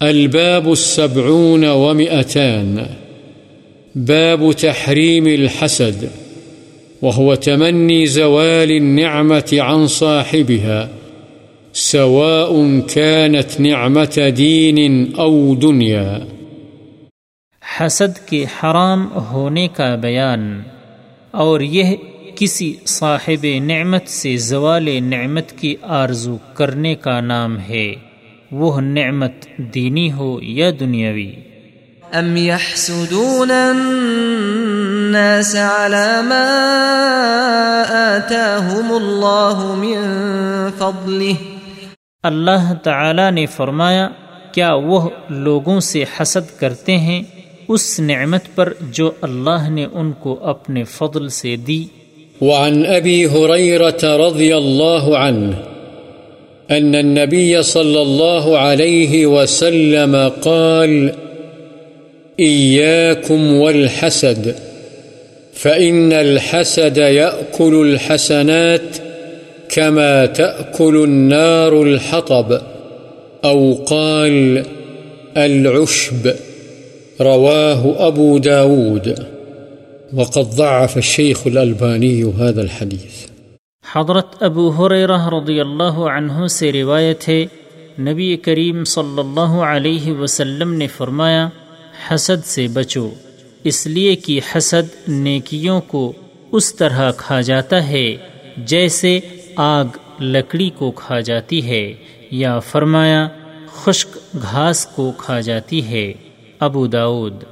الباب السبعون ومئتان. باب تحريم الحسد، وهو تمني زوال النعمة عن صاحبها، سواء كانت نعمة دين أو دنيا. حسد کے حرام ہونے کا بیان، اور یہ کسی صاحب نعمت سے زوال نعمت کی آرزو کرنے کا نام ہے۔ وہ نعمت دینی ہو یا دنیاوی؟ ام يحسدون الناس على ما آتاهم الله من فضله۔ اللہ تعالی نے فرمایا کیا وہ لوگوں سے حسد کرتے ہیں اس نعمت پر جو اللہ نے ان کو اپنے فضل سے دی؟ وعن أبي هريرة رضي الله عنه أن النبي صلى الله عليه وسلم قال، إياكم والحسد، فإن الحسد يأكل الحسنات كما تأكل النار الحطب. أو قال، العشب. رواه أبو داود. وقد ضعف الشيخ الألباني هذا الحديث. حضرت ابو حریرہ رضی اللہ عنہ سے روایت ہے، نبی کریم صلی اللہ علیہ وسلم نے فرمایا، حسد سے بچو، اس لیے کہ حسد نیکیوں کو اس طرح کھا جاتا ہے جیسے آگ لکڑی کو کھا جاتی ہے، یا فرمایا، خشک گھاس کو کھا جاتی ہے۔ ابو داود